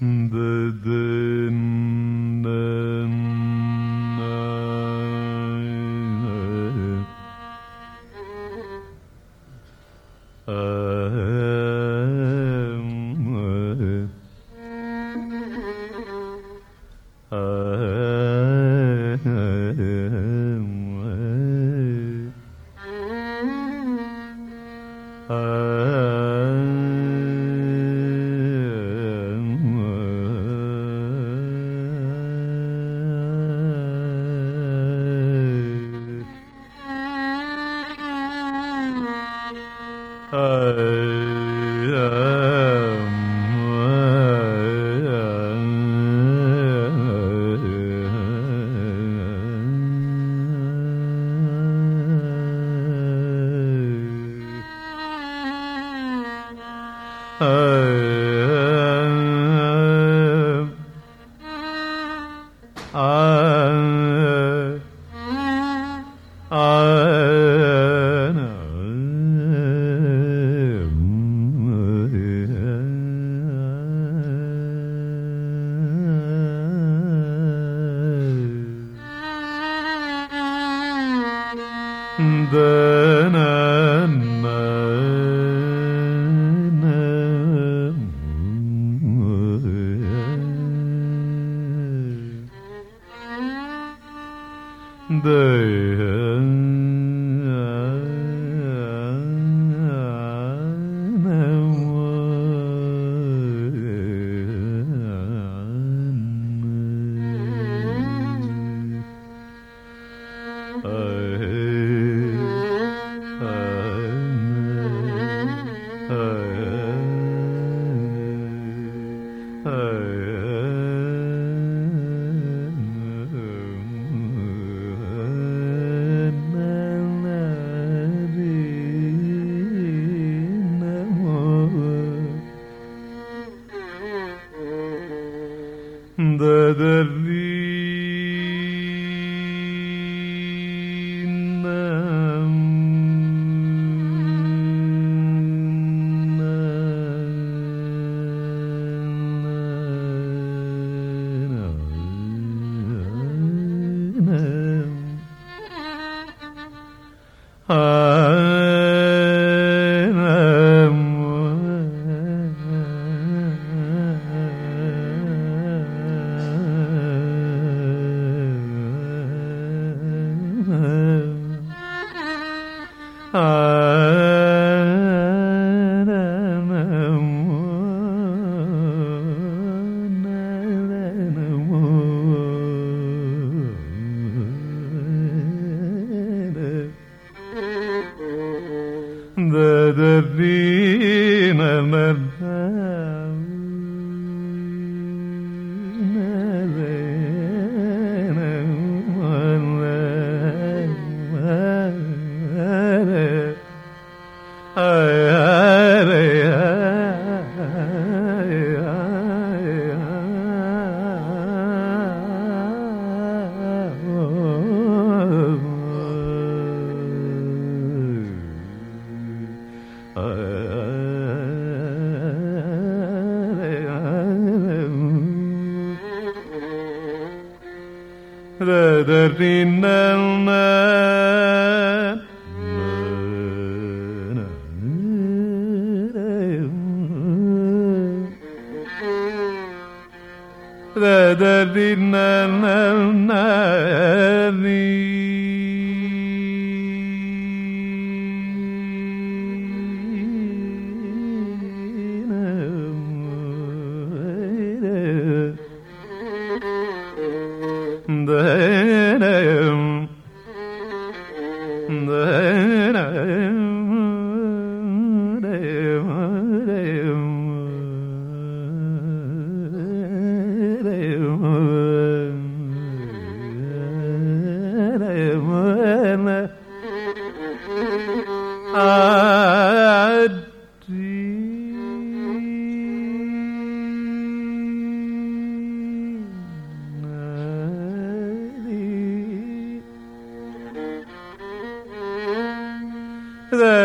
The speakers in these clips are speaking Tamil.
the the Kaderinen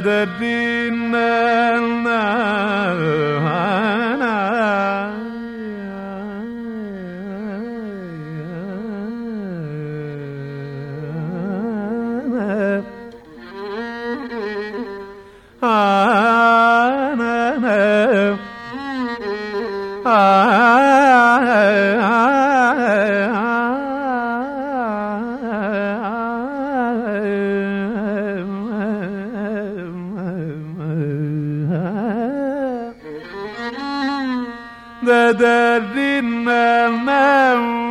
تدري de derrinden evvel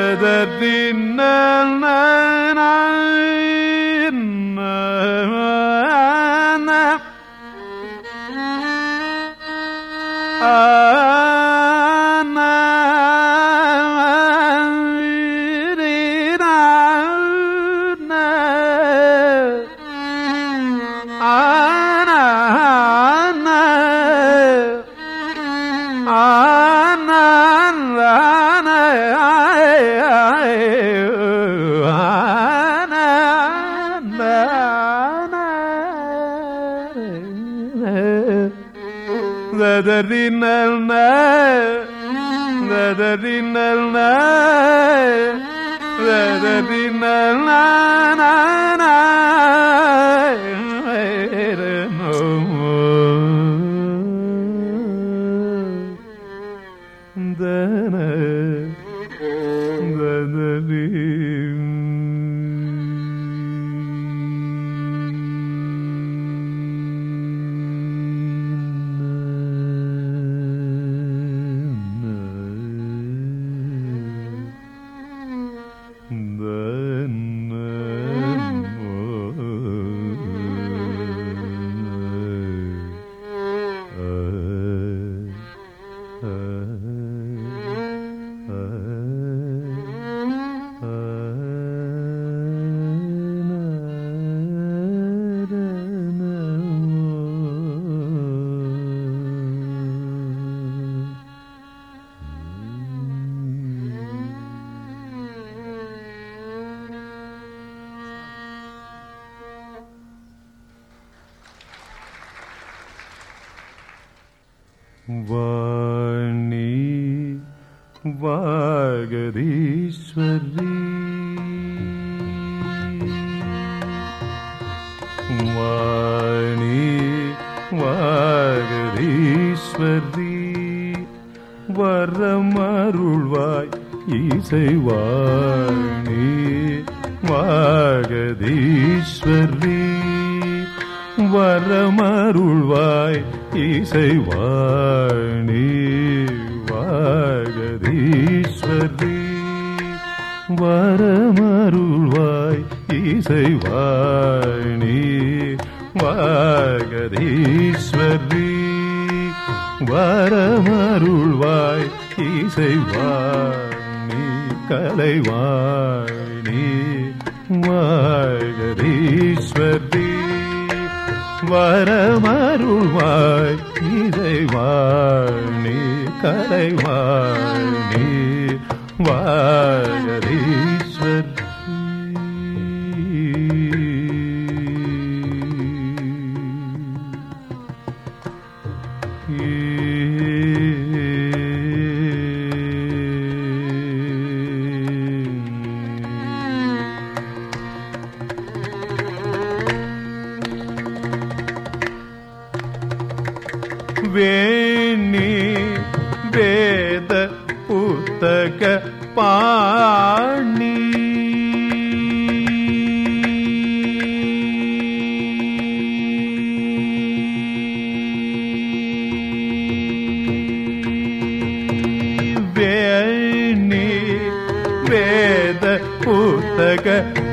that the night da da rin al na da da rin al na Da-da-dee-na-na Vani Vagadheeswari Vani Vagadheeswari வரமருள்வாய் இசை வாணி வாகதீஸ்வரி வரமருள்வாய் இசை வாணி வாகதீஸ்வரி வரமருள்வாய் இசை வாணி கலைவாணி வாகதீஸ்வரி. வரமருள்வாய் இதை வாணி கலைவாணி வாகதீஸ்வரி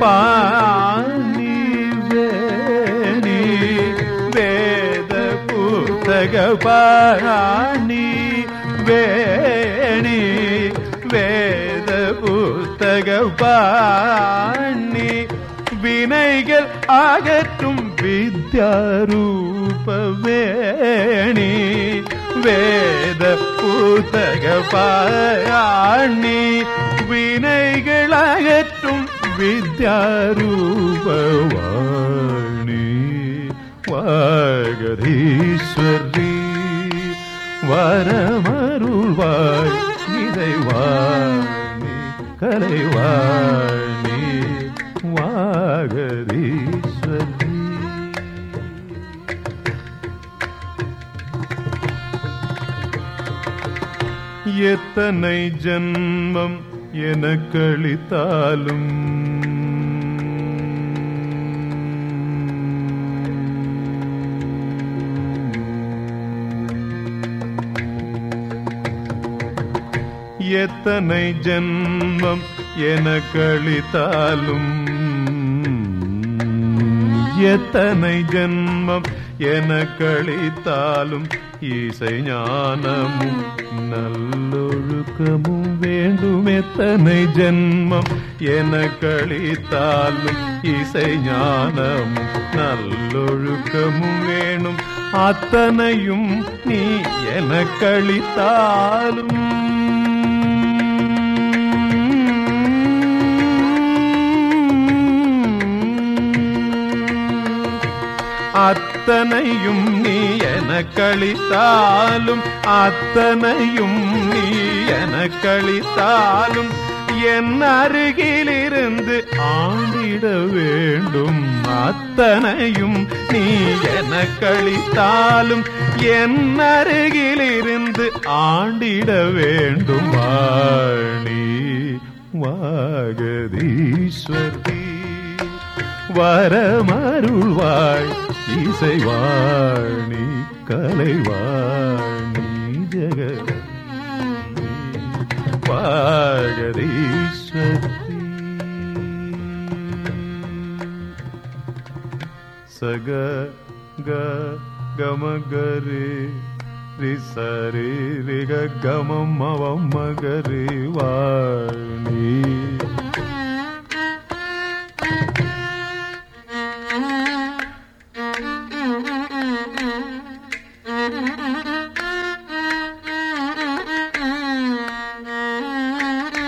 பாணி வேணி வேத புத்தக பாணி வேணி வேத புத்தக பாணி வினைகள் அகற்றும் வித்யாரூப வேணி வேத புத்தக பாணி வினைகள் அகற்றும் வித்யாரூபவாணி வாகதீஸ்வரி வரமருள்வாய் இதைவாணி கலைவாணி வாகதீஸ்வரி எத்தனை ஜன்மம் என கழித்தாலும் எத்தனை ஜென்மம் என கழித்தாலும் எத்தனை ஜென்மம் என கழித்தாலும் இசை ஞானமும் நல்லொழுக்கமும் வேண்டும். எத்தனை ஜென்மம் என எனக்களித்தாலும் இசை ஞானம் நல்லொழுக்கமும் வேணும். அத்தனையும் நீ என கழித்தாலும் அத்தனையும் நீ என கழித்தாலும் அத்தனையும் நீ என கழித்தாலும் என் அருகிலிருந்து ஆண்டிட வேண்டும். அத்தனையும் நீ என கழித்தாலும் என் அருகிலிருந்து ஆண்டிட வேண்டும். வாணி வாகதீஸ்வரி. வரமருள்வாய் இசைவாணி கலைவாணி ஜெக பாகதீஸ்வரி சக க கமகரே ரிசரி ரிக கமம் அவம் மகரி வாணி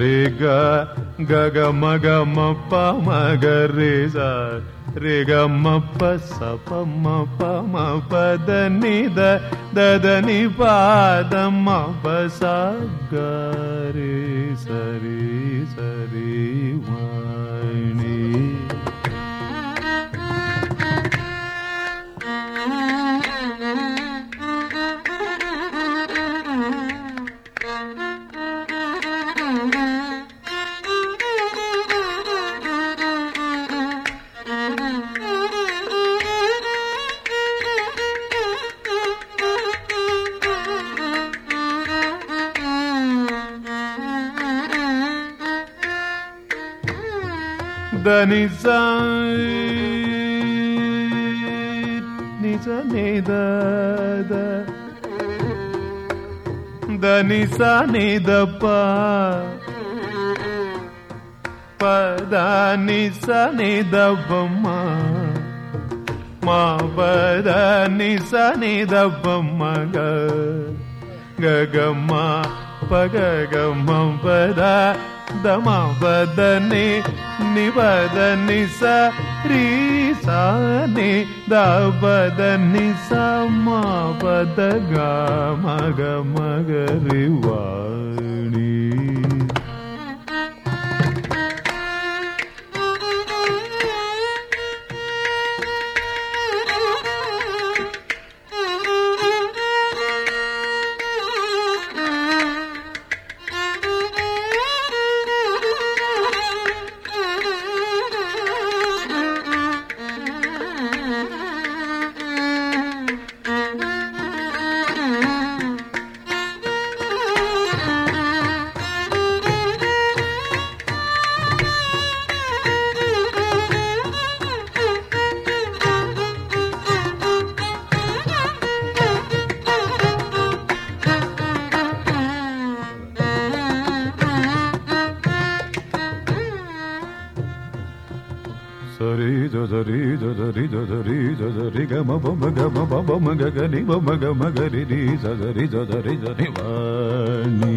रे ग म ग म प म ग रे ग म प स प म प म प द नि द द द नि प द म प सा स रे सरि నిజ నిద దని సా నిదప్ప పదాని సనిదబ్బమ్మ మా పదాని సనిదబ్బమ్మగా गग दमा बदनि निबनि सा रिस नि बदनि समा पद गमग रिवाणी గగని మగ మగరి రి జగరి జగరి జని వాణి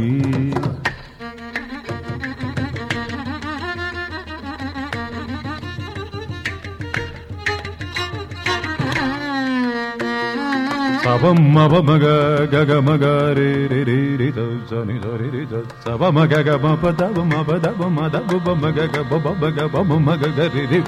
సవం మవ మగ గగ మగ రే రే రే రి దని రి రి సవ మగ గ మప దవ మప దవ మద బ మగ గ బ బ గ బ మగ రి రి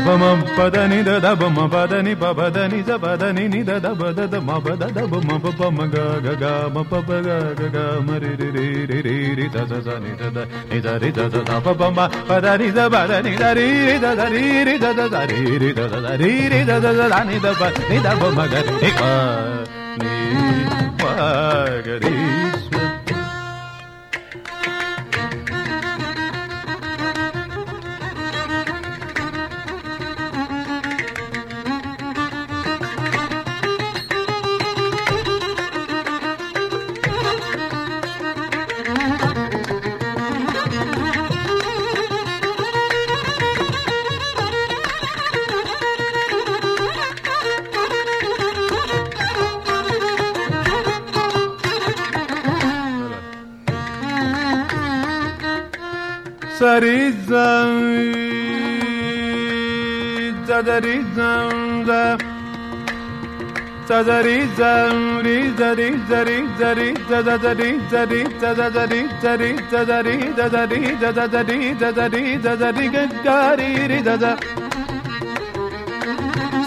ని సదపమ పదని దదబ మ పదని ప పదని స పదని ని దదబ దద మ ప దదబ మ ప ప మ గ గ గ మ ప ప గ గ గ మ రి రి రి రి రి రి ద ద ద ని ద ద ని ద రి ద ద ద ప ప మ పదని ద ప ద ని ద రి రి ద ద రి రి ద ద ద రి రి ద ద ద రి రి ద ద ద ద ని ద ప ని ద బ మ గ రి ప ని ప గ రి zam zadari zam za zadari zam ri zari zari zari zadari zari zadari zari zadari zadari zadari zadari zadari gadari ri zadari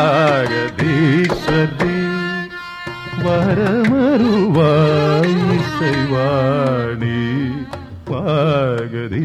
தியாகதீஸ்வரி வரமருவாய் Isaivani பாகதீ